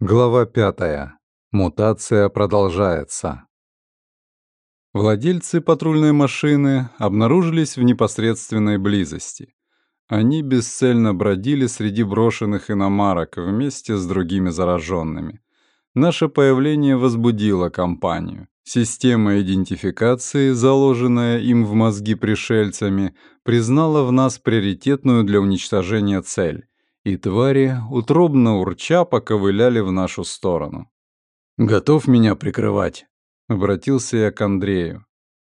Глава пятая. Мутация продолжается. Владельцы патрульной машины обнаружились в непосредственной близости. Они бесцельно бродили среди брошенных иномарок вместе с другими зараженными. Наше появление возбудило компанию. Система идентификации, заложенная им в мозги пришельцами, признала в нас приоритетную для уничтожения цель и твари, утробно урча, поковыляли в нашу сторону. «Готов меня прикрывать?» — обратился я к Андрею.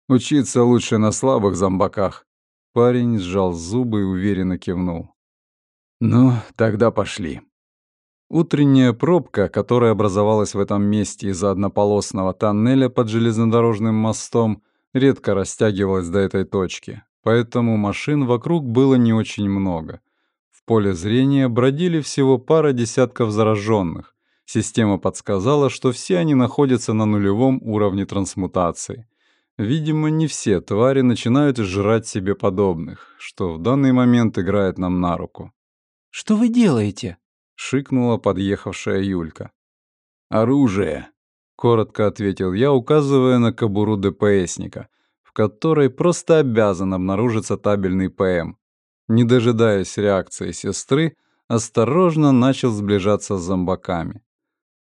«Учиться лучше на слабых зомбаках». Парень сжал зубы и уверенно кивнул. «Ну, тогда пошли». Утренняя пробка, которая образовалась в этом месте из-за однополосного тоннеля под железнодорожным мостом, редко растягивалась до этой точки, поэтому машин вокруг было не очень много — поле зрения бродили всего пара десятков зараженных. Система подсказала, что все они находятся на нулевом уровне трансмутации. Видимо, не все твари начинают жрать себе подобных, что в данный момент играет нам на руку. «Что вы делаете?» — шикнула подъехавшая Юлька. «Оружие», — коротко ответил я, указывая на кобуру ДПСника, в которой просто обязан обнаружиться табельный ПМ не дожидаясь реакции сестры, осторожно начал сближаться с зомбаками.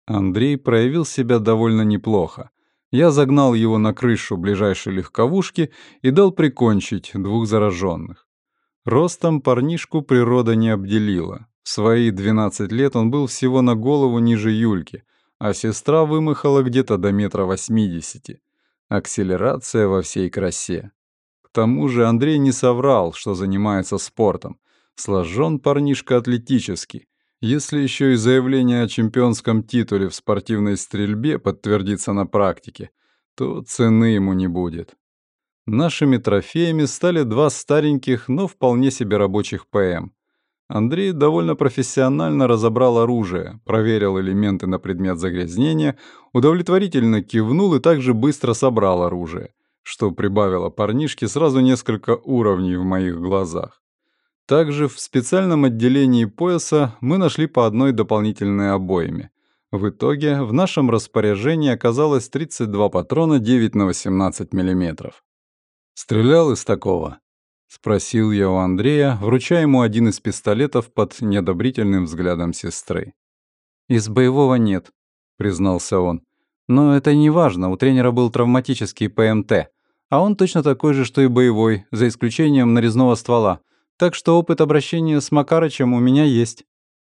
Андрей проявил себя довольно неплохо. Я загнал его на крышу ближайшей легковушки и дал прикончить двух зараженных. Ростом парнишку природа не обделила. В свои 12 лет он был всего на голову ниже Юльки, а сестра вымахала где-то до метра восьмидесяти. Акселерация во всей красе тому же Андрей не соврал, что занимается спортом. Сложен парнишка атлетически. Если еще и заявление о чемпионском титуле в спортивной стрельбе подтвердится на практике, то цены ему не будет. Нашими трофеями стали два стареньких, но вполне себе рабочих ПМ. Андрей довольно профессионально разобрал оружие, проверил элементы на предмет загрязнения, удовлетворительно кивнул и также быстро собрал оружие что прибавило парнишке сразу несколько уровней в моих глазах. Также в специальном отделении пояса мы нашли по одной дополнительной обойме. В итоге в нашем распоряжении оказалось 32 патрона 9 на 18 мм. «Стрелял из такого?» — спросил я у Андрея, вручая ему один из пистолетов под неодобрительным взглядом сестры. «Из боевого нет», — признался он. «Но это не важно, у тренера был травматический ПМТ. А он точно такой же, что и боевой, за исключением нарезного ствола. Так что опыт обращения с Макарычем у меня есть».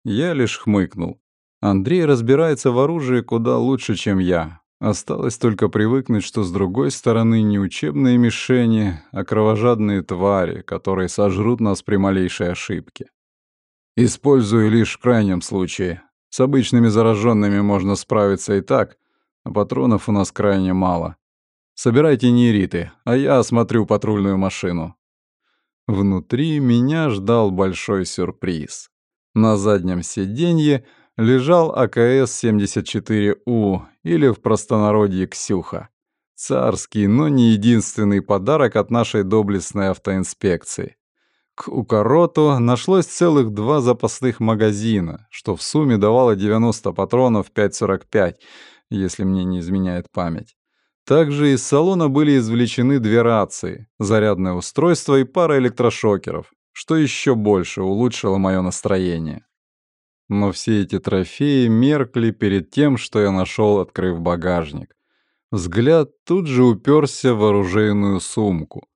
Я лишь хмыкнул. Андрей разбирается в оружии куда лучше, чем я. Осталось только привыкнуть, что с другой стороны не учебные мишени, а кровожадные твари, которые сожрут нас при малейшей ошибке. Использую лишь в крайнем случае. С обычными зараженными можно справиться и так, а патронов у нас крайне мало. Собирайте нейриты, а я осмотрю патрульную машину». Внутри меня ждал большой сюрприз. На заднем сиденье лежал АКС-74У, или в простонародье «Ксюха». Царский, но не единственный подарок от нашей доблестной автоинспекции. К укороту нашлось целых два запасных магазина, что в сумме давало 90 патронов 5,45, если мне не изменяет память. Также из салона были извлечены две рации, зарядное устройство и пара электрошокеров, что еще больше улучшило мое настроение. Но все эти трофеи меркли перед тем, что я нашел, открыв багажник. Взгляд тут же уперся в оружейную сумку.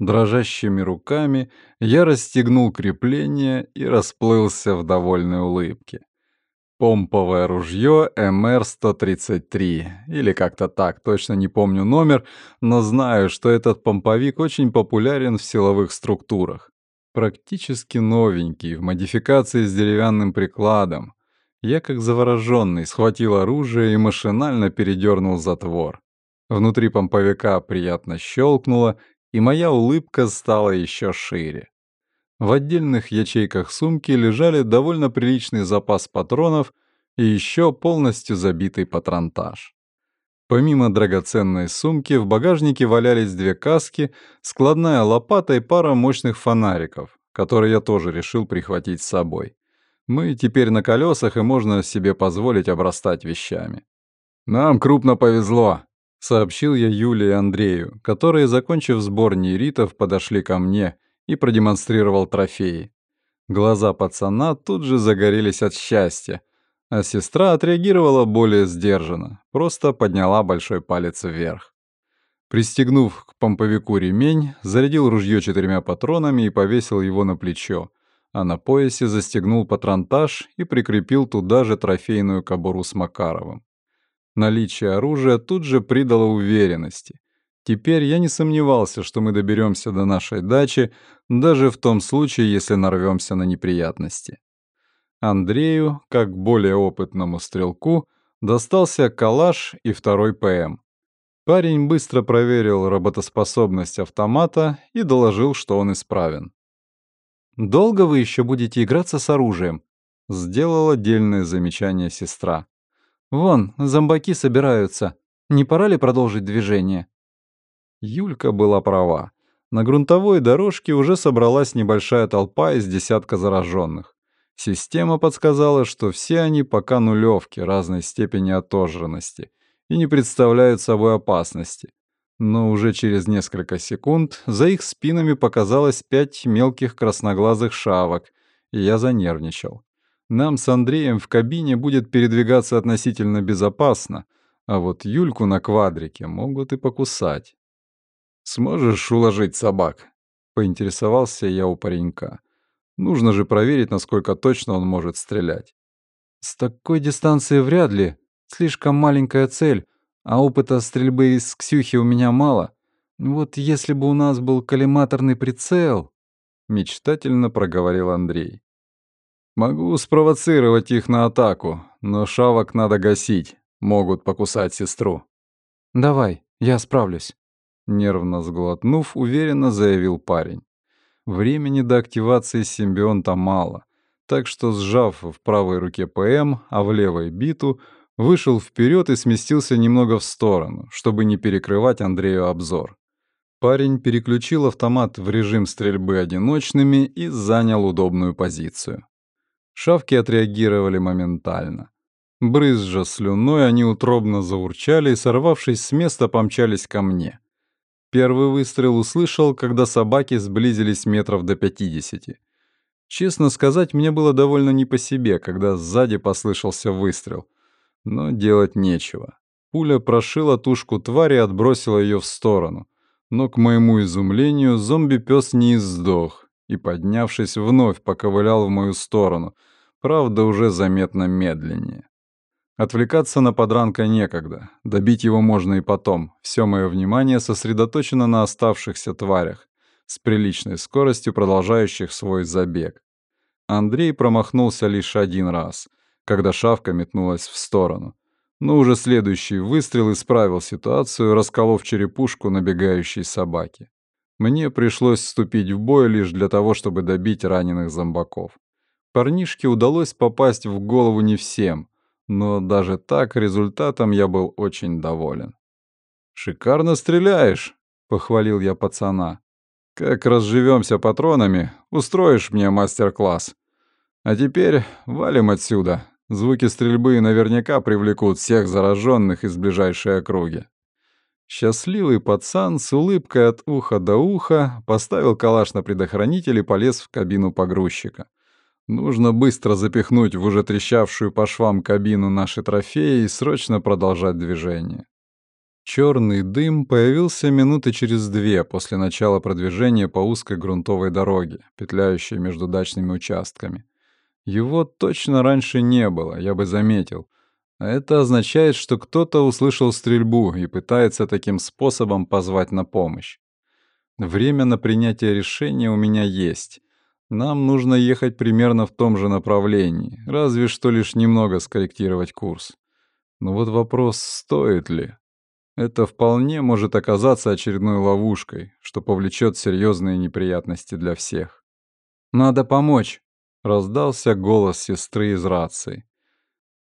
Дрожащими руками я расстегнул крепление и расплылся в довольной улыбке. Помповое ружье МР-133, или как-то так, точно не помню номер, но знаю, что этот помповик очень популярен в силовых структурах. Практически новенький, в модификации с деревянным прикладом. Я, как завороженный, схватил оружие и машинально передернул затвор. Внутри помповика приятно щелкнуло, и моя улыбка стала еще шире. В отдельных ячейках сумки лежали довольно приличный запас патронов и еще полностью забитый патронтаж. Помимо драгоценной сумки в багажнике валялись две каски, складная лопата и пара мощных фонариков, которые я тоже решил прихватить с собой. Мы теперь на колесах, и можно себе позволить обрастать вещами. Нам крупно повезло, сообщил я Юле и Андрею, которые, закончив сбор нейритов, подошли ко мне и продемонстрировал трофеи. Глаза пацана тут же загорелись от счастья, а сестра отреагировала более сдержанно, просто подняла большой палец вверх. Пристегнув к помповику ремень, зарядил ружье четырьмя патронами и повесил его на плечо, а на поясе застегнул патронтаж и прикрепил туда же трофейную кобуру с Макаровым. Наличие оружия тут же придало уверенности. Теперь я не сомневался, что мы доберемся до нашей дачи, даже в том случае, если нарвемся на неприятности. Андрею, как более опытному стрелку, достался калаш и второй ПМ. Парень быстро проверил работоспособность автомата и доложил, что он исправен. «Долго вы еще будете играться с оружием?» — сделала отдельное замечание сестра. «Вон, зомбаки собираются. Не пора ли продолжить движение?» Юлька была права. На грунтовой дорожке уже собралась небольшая толпа из десятка зараженных. Система подсказала, что все они пока нулевки разной степени отожранности и не представляют собой опасности но уже через несколько секунд за их спинами показалось пять мелких красноглазых шавок, и я занервничал. Нам с Андреем в кабине будет передвигаться относительно безопасно, а вот Юльку на квадрике могут и покусать. «Сможешь уложить собак?» — поинтересовался я у паренька. «Нужно же проверить, насколько точно он может стрелять». «С такой дистанции вряд ли. Слишком маленькая цель, а опыта стрельбы из Ксюхи у меня мало. Вот если бы у нас был коллиматорный прицел...» — мечтательно проговорил Андрей. «Могу спровоцировать их на атаку, но шавок надо гасить, могут покусать сестру». «Давай, я справлюсь», — нервно сглотнув, уверенно заявил парень. Времени до активации симбионта мало, так что, сжав в правой руке ПМ, а в левой биту, вышел вперед и сместился немного в сторону, чтобы не перекрывать Андрею обзор. Парень переключил автомат в режим стрельбы одиночными и занял удобную позицию. Шавки отреагировали моментально. Брызжа слюной, они утробно заурчали и, сорвавшись с места, помчались ко мне. Первый выстрел услышал, когда собаки сблизились метров до пятидесяти. Честно сказать, мне было довольно не по себе, когда сзади послышался выстрел — но делать нечего. Пуля прошила тушку твари и отбросила ее в сторону. Но, к моему изумлению, зомби-пес не издох и, поднявшись, вновь поковылял в мою сторону, правда, уже заметно медленнее. Отвлекаться на подранка некогда, добить его можно и потом. Все мое внимание сосредоточено на оставшихся тварях, с приличной скоростью продолжающих свой забег. Андрей промахнулся лишь один раз — когда шавка метнулась в сторону. Но уже следующий выстрел исправил ситуацию, расколов черепушку набегающей собаки. Мне пришлось вступить в бой лишь для того, чтобы добить раненых зомбаков. Парнишке удалось попасть в голову не всем, но даже так результатом я был очень доволен. «Шикарно стреляешь», — похвалил я пацана. «Как разживемся патронами, устроишь мне мастер-класс. А теперь валим отсюда, Звуки стрельбы наверняка привлекут всех зараженных из ближайшей округи. Счастливый пацан с улыбкой от уха до уха поставил калаш на предохранитель и полез в кабину погрузчика. Нужно быстро запихнуть в уже трещавшую по швам кабину наши трофеи и срочно продолжать движение. Черный дым появился минуты через две после начала продвижения по узкой грунтовой дороге, петляющей между дачными участками. Его точно раньше не было, я бы заметил. А это означает, что кто-то услышал стрельбу и пытается таким способом позвать на помощь. Время на принятие решения у меня есть. Нам нужно ехать примерно в том же направлении, разве что лишь немного скорректировать курс. Но вот вопрос, стоит ли? Это вполне может оказаться очередной ловушкой, что повлечет серьезные неприятности для всех. «Надо помочь», Раздался голос сестры из рации.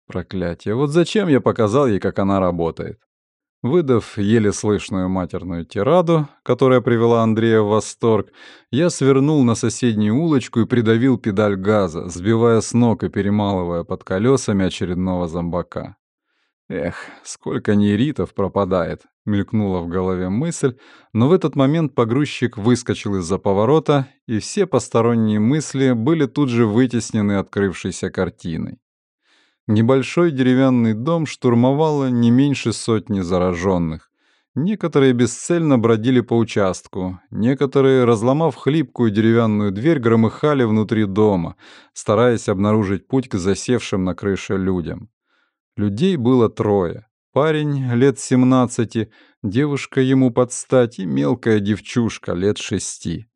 Проклятие, вот зачем я показал ей, как она работает? Выдав еле слышную матерную тираду, которая привела Андрея в восторг, я свернул на соседнюю улочку и придавил педаль газа, сбивая с ног и перемалывая под колесами очередного зомбака. Эх, сколько нейритов пропадает, мелькнула в голове мысль, но в этот момент погрузчик выскочил из-за поворота, и все посторонние мысли были тут же вытеснены открывшейся картиной. Небольшой деревянный дом штурмовало не меньше сотни зараженных. Некоторые бесцельно бродили по участку, некоторые, разломав хлипкую деревянную дверь, громыхали внутри дома, стараясь обнаружить путь к засевшим на крыше людям. Людей было трое. Парень лет 17, девушка ему под стать и мелкая девчушка лет шести.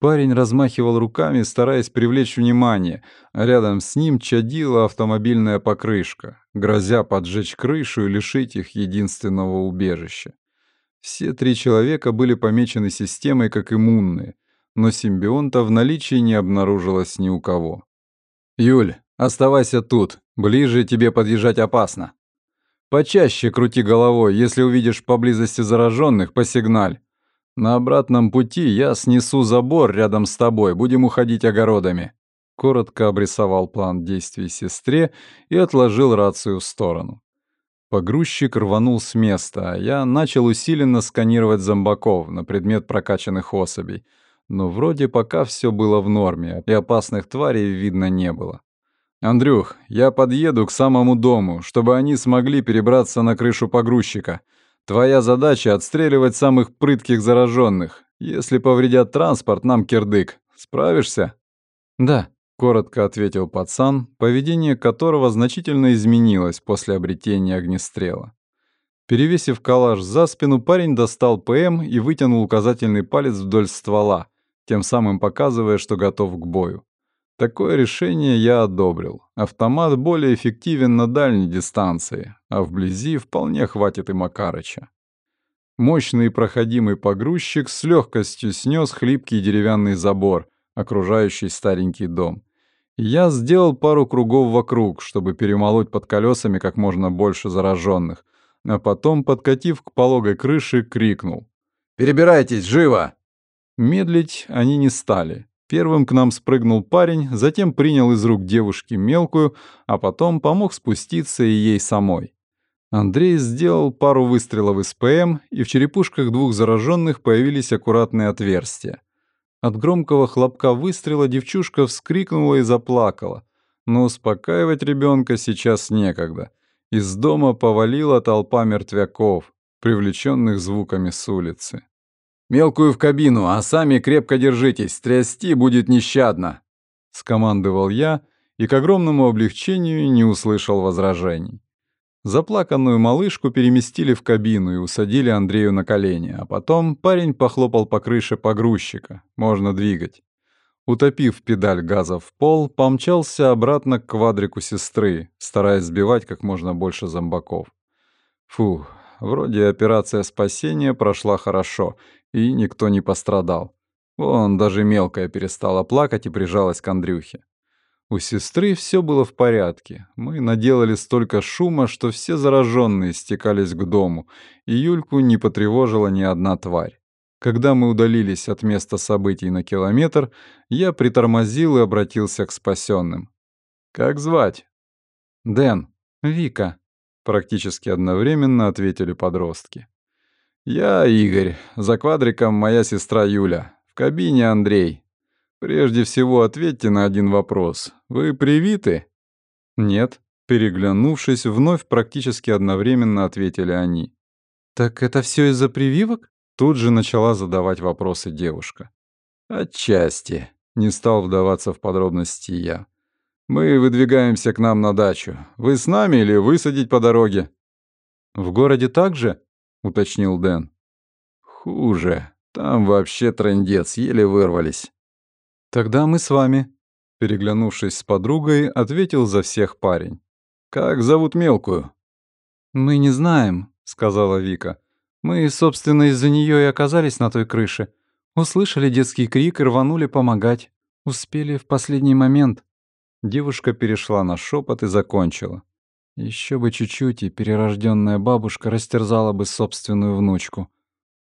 Парень размахивал руками, стараясь привлечь внимание, а рядом с ним чадила автомобильная покрышка, грозя поджечь крышу и лишить их единственного убежища. Все три человека были помечены системой как иммунные, но симбионта в наличии не обнаружилось ни у кого. «Юль, оставайся тут, ближе тебе подъезжать опасно. Почаще крути головой, если увидишь поблизости зараженных, посигналь. На обратном пути я снесу забор рядом с тобой, будем уходить огородами. Коротко обрисовал план действий сестре и отложил рацию в сторону. Погрузчик рванул с места, а я начал усиленно сканировать зомбаков на предмет прокачанных особей. Но вроде пока все было в норме, и опасных тварей видно не было. «Андрюх, я подъеду к самому дому, чтобы они смогли перебраться на крышу погрузчика. Твоя задача — отстреливать самых прытких зараженных. Если повредят транспорт, нам кирдык. Справишься?» «Да», — коротко ответил пацан, поведение которого значительно изменилось после обретения огнестрела. Перевесив калаш за спину, парень достал ПМ и вытянул указательный палец вдоль ствола, тем самым показывая, что готов к бою. Такое решение я одобрил. Автомат более эффективен на дальней дистанции, а вблизи вполне хватит и Макарыча. Мощный проходимый погрузчик с легкостью снес хлипкий деревянный забор, окружающий старенький дом. Я сделал пару кругов вокруг, чтобы перемолоть под колесами как можно больше зараженных, а потом, подкатив к пологой крыше, крикнул. «Перебирайтесь, живо!» Медлить они не стали. Первым к нам спрыгнул парень, затем принял из рук девушки мелкую, а потом помог спуститься и ей самой. Андрей сделал пару выстрелов из ПМ, и в черепушках двух зараженных появились аккуратные отверстия. От громкого хлопка выстрела девчушка вскрикнула и заплакала. Но успокаивать ребенка сейчас некогда. Из дома повалила толпа мертвяков, привлеченных звуками с улицы. Мелкую в кабину, а сами крепко держитесь, трясти будет нещадно!» — скомандовал я и к огромному облегчению не услышал возражений. Заплаканную малышку переместили в кабину и усадили Андрею на колени, а потом парень похлопал по крыше погрузчика. Можно двигать. Утопив педаль газа в пол, помчался обратно к квадрику сестры, стараясь сбивать как можно больше зомбаков. Фух, вроде операция спасения прошла хорошо, и никто не пострадал. Вон, даже мелкая перестала плакать и прижалась к Андрюхе. У сестры все было в порядке. Мы наделали столько шума, что все зараженные стекались к дому, и Юльку не потревожила ни одна тварь. Когда мы удалились от места событий на километр, я притормозил и обратился к спасенным. «Как звать?» «Дэн. Вика», — практически одновременно ответили подростки. «Я Игорь. За квадриком моя сестра Юля. В кабине Андрей. Прежде всего ответьте на один вопрос. Вы привиты?» «Нет». Переглянувшись, вновь практически одновременно ответили они. «Так это все из-за прививок?» Тут же начала задавать вопросы девушка. «Отчасти», — не стал вдаваться в подробности я. «Мы выдвигаемся к нам на дачу. Вы с нами или высадить по дороге?» «В городе также?» Уточнил Дэн. Хуже. Там вообще трындец, еле вырвались. Тогда мы с вами, переглянувшись с подругой, ответил за всех парень. Как зовут мелкую? Мы не знаем, сказала Вика. Мы, собственно, из-за нее и оказались на той крыше. Услышали детский крик и рванули помогать. Успели в последний момент. Девушка перешла на шепот и закончила. Еще бы чуть-чуть, и перерожденная бабушка растерзала бы собственную внучку.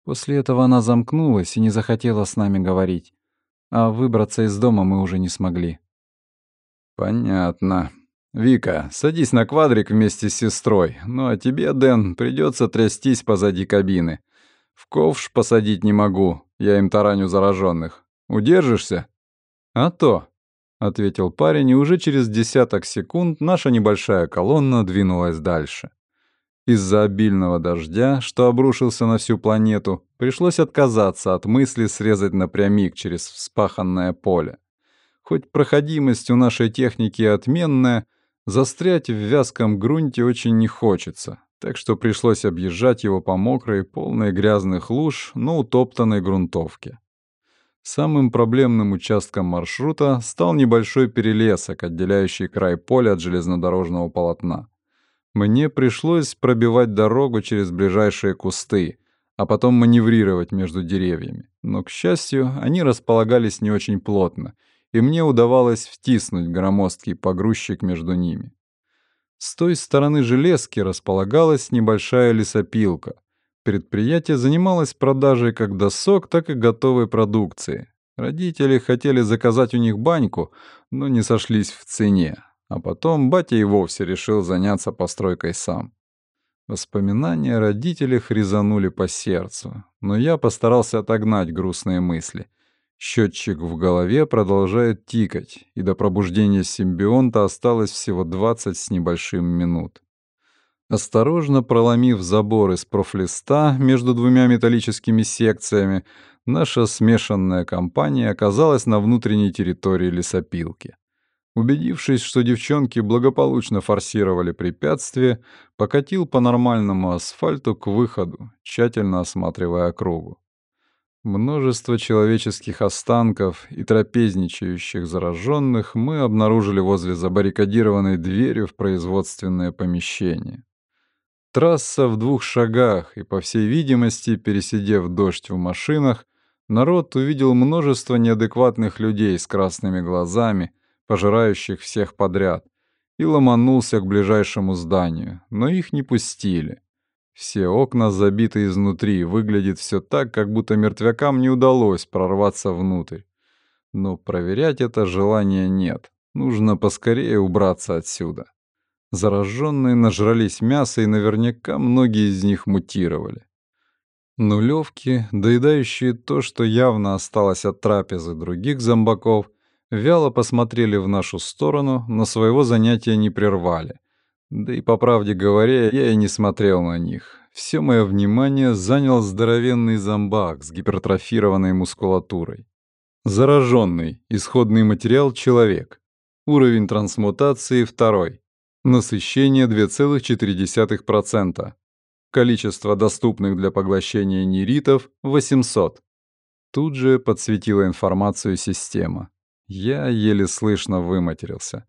После этого она замкнулась и не захотела с нами говорить. А выбраться из дома мы уже не смогли. Понятно. Вика, садись на квадрик вместе с сестрой. Ну а тебе, Дэн, придется трястись позади кабины. В ковш посадить не могу, я им тараню зараженных. Удержишься? А то, ответил парень, и уже через десяток секунд наша небольшая колонна двинулась дальше. Из-за обильного дождя, что обрушился на всю планету, пришлось отказаться от мысли срезать напрямик через вспаханное поле. Хоть проходимость у нашей техники отменная, застрять в вязком грунте очень не хочется, так что пришлось объезжать его по мокрой, полной грязных луж, но утоптанной грунтовке. Самым проблемным участком маршрута стал небольшой перелесок, отделяющий край поля от железнодорожного полотна. Мне пришлось пробивать дорогу через ближайшие кусты, а потом маневрировать между деревьями. Но, к счастью, они располагались не очень плотно, и мне удавалось втиснуть громоздкий погрузчик между ними. С той стороны железки располагалась небольшая лесопилка. Предприятие занималось продажей как досок, так и готовой продукции. Родители хотели заказать у них баньку, но не сошлись в цене, а потом батя и вовсе решил заняться постройкой сам. Воспоминания о родителях резанули по сердцу, но я постарался отогнать грустные мысли. Счетчик в голове продолжает тикать, и до пробуждения симбионта осталось всего 20 с небольшим минут. Осторожно проломив забор из профлиста между двумя металлическими секциями, наша смешанная компания оказалась на внутренней территории лесопилки. Убедившись, что девчонки благополучно форсировали препятствие, покатил по нормальному асфальту к выходу, тщательно осматривая округу. Множество человеческих останков и трапезничающих зараженных мы обнаружили возле забаррикадированной двери в производственное помещение. Трасса в двух шагах, и, по всей видимости, пересидев дождь в машинах, народ увидел множество неадекватных людей с красными глазами — пожирающих всех подряд, и ломанулся к ближайшему зданию, но их не пустили. Все окна забиты изнутри, выглядит все так, как будто мертвякам не удалось прорваться внутрь. Но проверять это желания нет. Нужно поскорее убраться отсюда. Зараженные нажрались мяса, и наверняка многие из них мутировали. Нулевки, доедающие то, что явно осталось от трапезы других зомбаков, вяло посмотрели в нашу сторону, но своего занятия не прервали. Да и, по правде говоря, я и не смотрел на них. Все мое внимание занял здоровенный зомбак с гипертрофированной мускулатурой. Зараженный, исходный материал человек. Уровень трансмутации второй. Насыщение 2,4%. Количество доступных для поглощения нейритов 800. Тут же подсветила информацию система. Я еле слышно выматерился.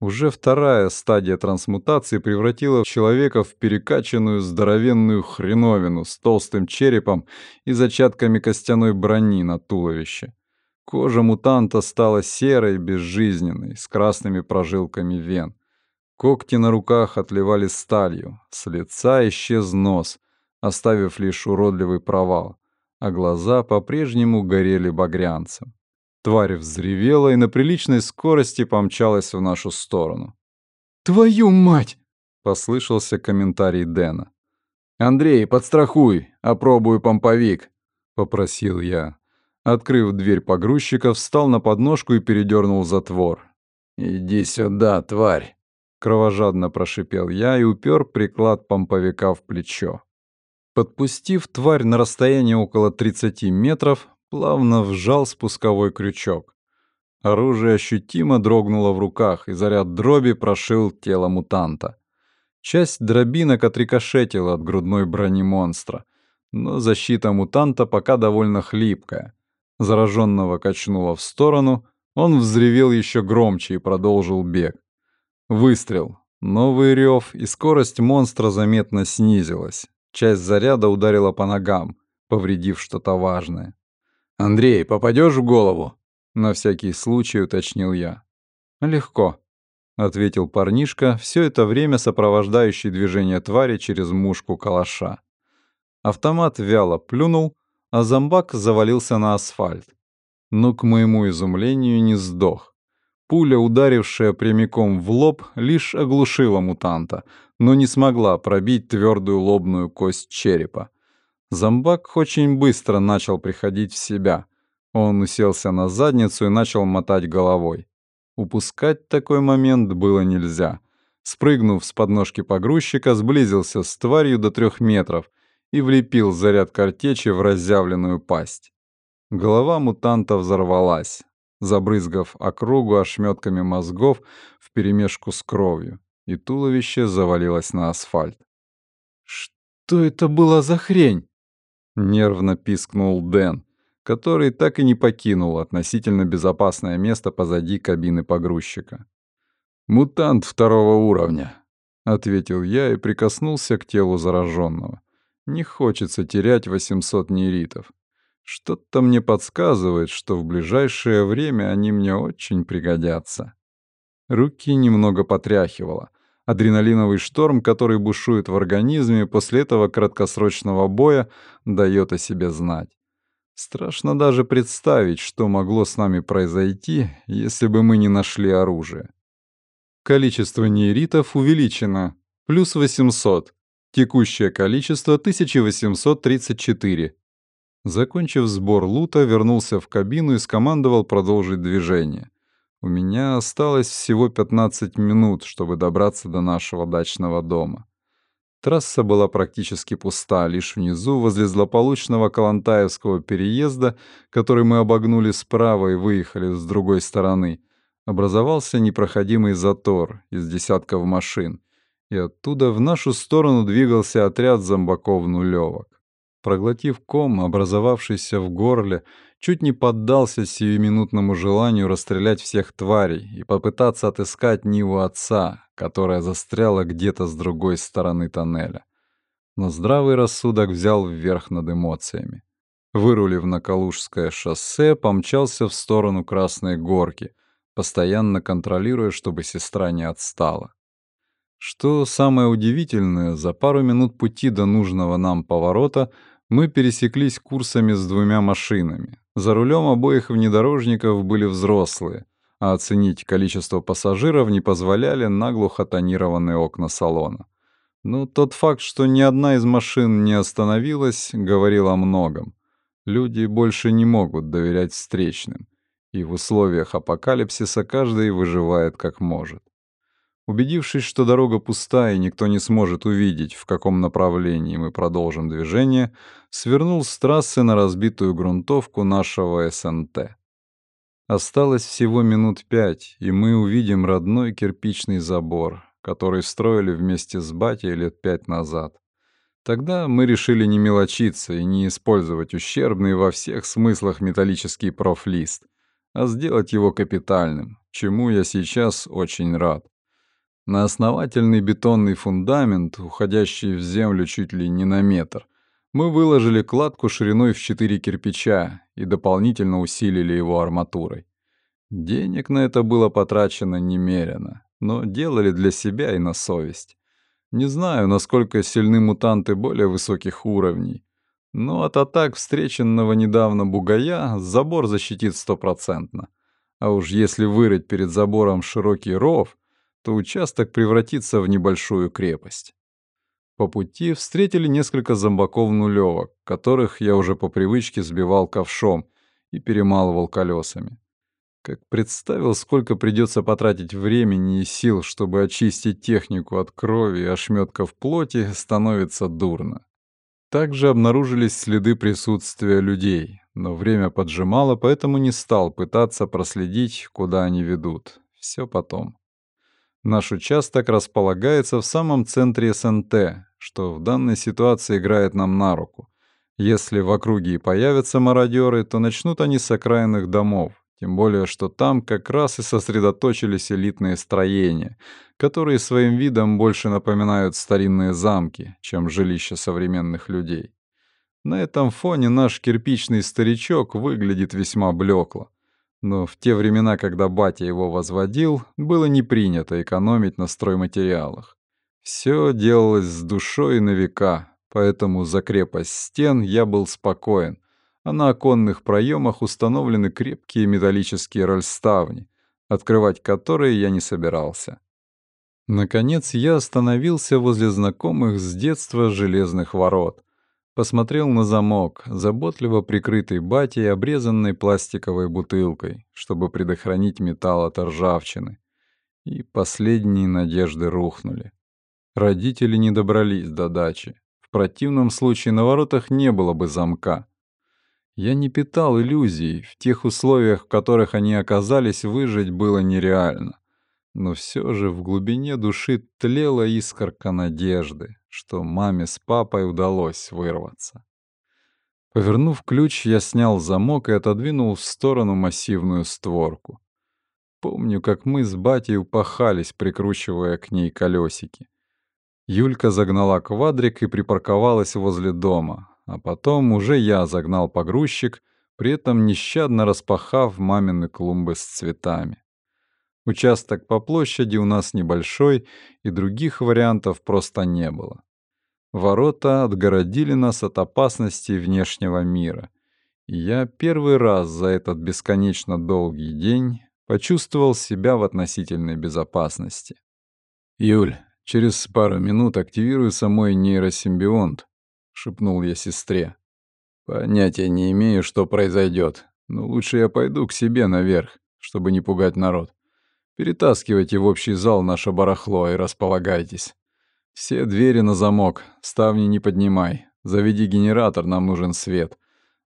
Уже вторая стадия трансмутации превратила человека в перекачанную здоровенную хреновину с толстым черепом и зачатками костяной брони на туловище. Кожа мутанта стала серой, безжизненной, с красными прожилками вен. Когти на руках отливали сталью, с лица исчез нос, оставив лишь уродливый провал, а глаза по-прежнему горели багрянцем. Тварь взревела и на приличной скорости помчалась в нашу сторону. «Твою мать!» — послышался комментарий Дэна. «Андрей, подстрахуй, опробую помповик», — попросил я. Открыв дверь погрузчика, встал на подножку и передернул затвор. «Иди сюда, тварь!» — кровожадно прошипел я и упер приклад помповика в плечо. Подпустив тварь на расстояние около 30 метров, плавно вжал спусковой крючок. Оружие ощутимо дрогнуло в руках, и заряд дроби прошил тело мутанта. Часть дробинок отрикошетила от грудной брони монстра, но защита мутанта пока довольно хлипкая. Зараженного качнуло в сторону, он взревел еще громче и продолжил бег. Выстрел. Новый рев, и скорость монстра заметно снизилась. Часть заряда ударила по ногам, повредив что-то важное. «Андрей, попадешь в голову?» — на всякий случай уточнил я. «Легко». — ответил парнишка, все это время сопровождающий движение твари через мушку калаша. Автомат вяло плюнул, а зомбак завалился на асфальт. Но, к моему изумлению, не сдох. Пуля, ударившая прямиком в лоб, лишь оглушила мутанта, но не смогла пробить твердую лобную кость черепа. Зомбак очень быстро начал приходить в себя. Он уселся на задницу и начал мотать головой. Упускать такой момент было нельзя. Спрыгнув с подножки погрузчика, сблизился с тварью до трех метров и влепил заряд картечи в разъявленную пасть. Голова мутанта взорвалась, забрызгав округу ошметками мозгов вперемешку с кровью, и туловище завалилось на асфальт. «Что это было за хрень?» — нервно пискнул Дэн который так и не покинул относительно безопасное место позади кабины погрузчика. «Мутант второго уровня», — ответил я и прикоснулся к телу зараженного. «Не хочется терять 800 нейритов. Что-то мне подсказывает, что в ближайшее время они мне очень пригодятся». Руки немного потряхивало. Адреналиновый шторм, который бушует в организме после этого краткосрочного боя, дает о себе знать. Страшно даже представить, что могло с нами произойти, если бы мы не нашли оружие. Количество нейритов увеличено. Плюс 800. Текущее количество 1834. Закончив сбор лута, вернулся в кабину и скомандовал продолжить движение. У меня осталось всего 15 минут, чтобы добраться до нашего дачного дома. Трасса была практически пуста, лишь внизу, возле злополучного Калантаевского переезда, который мы обогнули справа и выехали с другой стороны, образовался непроходимый затор из десятков машин, и оттуда в нашу сторону двигался отряд зомбаков-нулевок. Проглотив ком, образовавшийся в горле, чуть не поддался сиюминутному желанию расстрелять всех тварей и попытаться отыскать Ниву отца, которая застряла где-то с другой стороны тоннеля. Но здравый рассудок взял вверх над эмоциями. Вырулив на Калужское шоссе, помчался в сторону Красной Горки, постоянно контролируя, чтобы сестра не отстала. Что самое удивительное, за пару минут пути до нужного нам поворота мы пересеклись курсами с двумя машинами. За рулем обоих внедорожников были взрослые, а оценить количество пассажиров не позволяли наглухо тонированные окна салона. Но тот факт, что ни одна из машин не остановилась, говорил о многом. Люди больше не могут доверять встречным, и в условиях апокалипсиса каждый выживает как может. Убедившись, что дорога пуста и никто не сможет увидеть, в каком направлении мы продолжим движение, свернул с трассы на разбитую грунтовку нашего СНТ. Осталось всего минут пять, и мы увидим родной кирпичный забор, который строили вместе с батей лет пять назад. Тогда мы решили не мелочиться и не использовать ущербный во всех смыслах металлический профлист, а сделать его капитальным, чему я сейчас очень рад. На основательный бетонный фундамент, уходящий в землю чуть ли не на метр, мы выложили кладку шириной в 4 кирпича и дополнительно усилили его арматурой. Денег на это было потрачено немерено, но делали для себя и на совесть. Не знаю, насколько сильны мутанты более высоких уровней, но от атак встреченного недавно бугая забор защитит стопроцентно. А уж если вырыть перед забором широкий ров, то участок превратится в небольшую крепость. По пути встретили несколько зомбаков-нулевок, которых я уже по привычке сбивал ковшом и перемалывал колесами. Как представил, сколько придется потратить времени и сил, чтобы очистить технику от крови и ошметков плоти, становится дурно. Также обнаружились следы присутствия людей, но время поджимало, поэтому не стал пытаться проследить, куда они ведут. Все потом. Наш участок располагается в самом центре СНТ, что в данной ситуации играет нам на руку. Если в округе и появятся мародеры, то начнут они с окраинных домов, тем более, что там как раз и сосредоточились элитные строения, которые своим видом больше напоминают старинные замки, чем жилища современных людей. На этом фоне наш кирпичный старичок выглядит весьма блекло. Но в те времена, когда батя его возводил, было не принято экономить на стройматериалах. Все делалось с душой на века, поэтому за крепость стен я был спокоен, а на оконных проемах установлены крепкие металлические рольставни, открывать которые я не собирался. Наконец я остановился возле знакомых с детства железных ворот. Посмотрел на замок, заботливо прикрытый батей обрезанной пластиковой бутылкой, чтобы предохранить металл от ржавчины. И последние надежды рухнули. Родители не добрались до дачи. В противном случае на воротах не было бы замка. Я не питал иллюзий, в тех условиях, в которых они оказались, выжить было нереально. Но все же в глубине души тлела искорка надежды, что маме с папой удалось вырваться. Повернув ключ, я снял замок и отодвинул в сторону массивную створку. Помню, как мы с батей упахались, прикручивая к ней колесики. Юлька загнала квадрик и припарковалась возле дома, а потом уже я загнал погрузчик, при этом нещадно распахав мамины клумбы с цветами. Участок по площади у нас небольшой, и других вариантов просто не было. Ворота отгородили нас от опасностей внешнего мира. И я первый раз за этот бесконечно долгий день почувствовал себя в относительной безопасности. «Юль, через пару минут активируется мой нейросимбионт», — шепнул я сестре. «Понятия не имею, что произойдет, но лучше я пойду к себе наверх, чтобы не пугать народ. Перетаскивайте в общий зал наше барахло и располагайтесь. Все двери на замок, ставни не поднимай. Заведи генератор, нам нужен свет.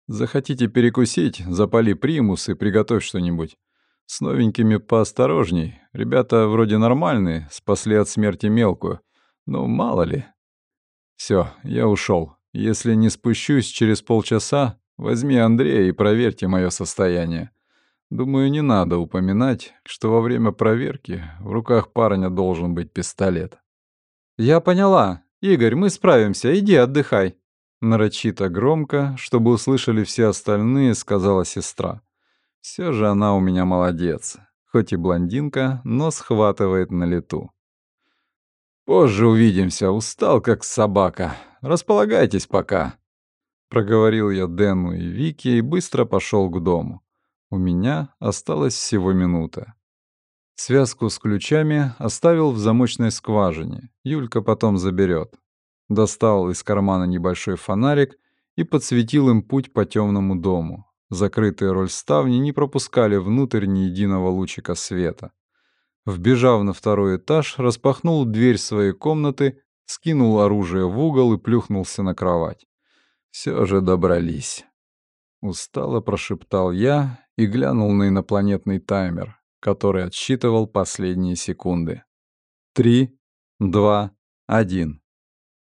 Захотите перекусить, запали примус и приготовь что-нибудь. С новенькими поосторожней. Ребята вроде нормальные, спасли от смерти мелкую. Ну, мало ли. Все, я ушел. Если не спущусь через полчаса, возьми Андрея и проверьте мое состояние. Думаю, не надо упоминать, что во время проверки в руках парня должен быть пистолет. «Я поняла. Игорь, мы справимся. Иди отдыхай». Нарочито громко, чтобы услышали все остальные, сказала сестра. Все же она у меня молодец. Хоть и блондинка, но схватывает на лету. «Позже увидимся. Устал, как собака. Располагайтесь пока», — проговорил я Дэну и Вике и быстро пошел к дому. У меня осталась всего минута. Связку с ключами оставил в замочной скважине. Юлька потом заберет. Достал из кармана небольшой фонарик и подсветил им путь по темному дому. Закрытые рольставни не пропускали внутрь ни единого лучика света. Вбежав на второй этаж, распахнул дверь своей комнаты, скинул оружие в угол и плюхнулся на кровать. Все же добрались. Устало прошептал я и глянул на инопланетный таймер, который отсчитывал последние секунды. Три, два, один.